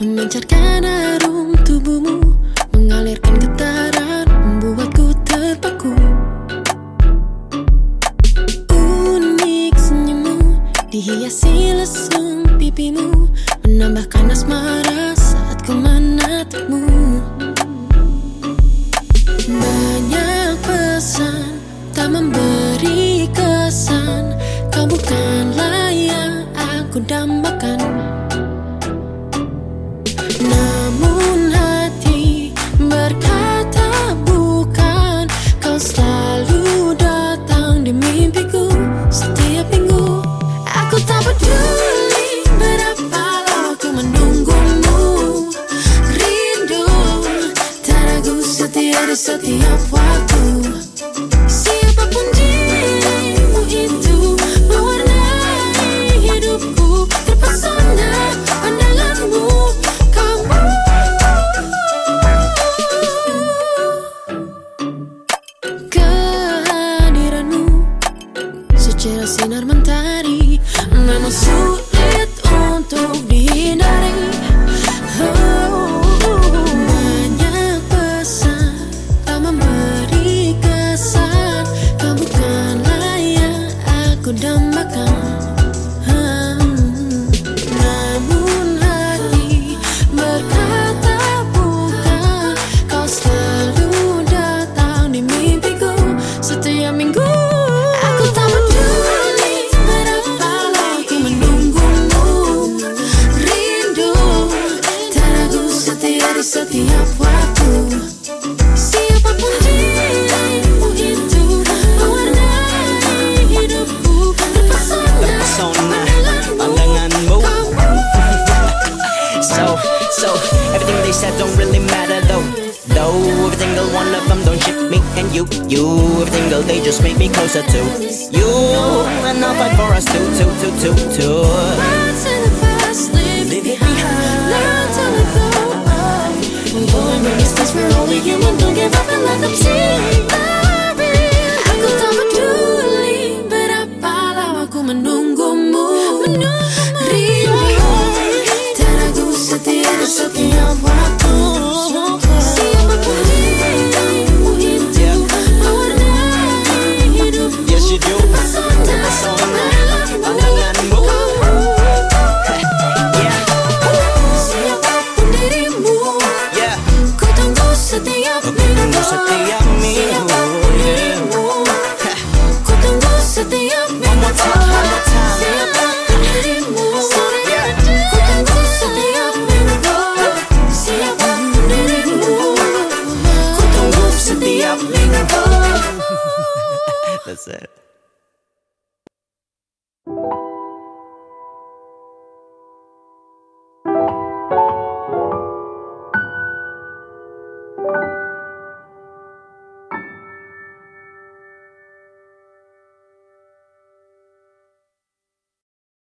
Memancarkan harum tubuhmu Mengalirkan getaran Membuatku terpaku. Unik senyummu Dihiasi lesung pipimu Menambahkan asmara memberi kesan. Kau bukanlah yang aku dambakan. Namun hati berkata bukan. Kau selalu datang di mimpiku setiap minggu. Aku tak peduli berapa lama menunggumu. Rindu tak ragu setia di setiap waktu fascinar So, so everything they said don't really matter though. Though every single one of them don't ship me and you, you. Every single day just make me closer to you, and I'll fight for us too, too, too, too, too. love obsessed. listen.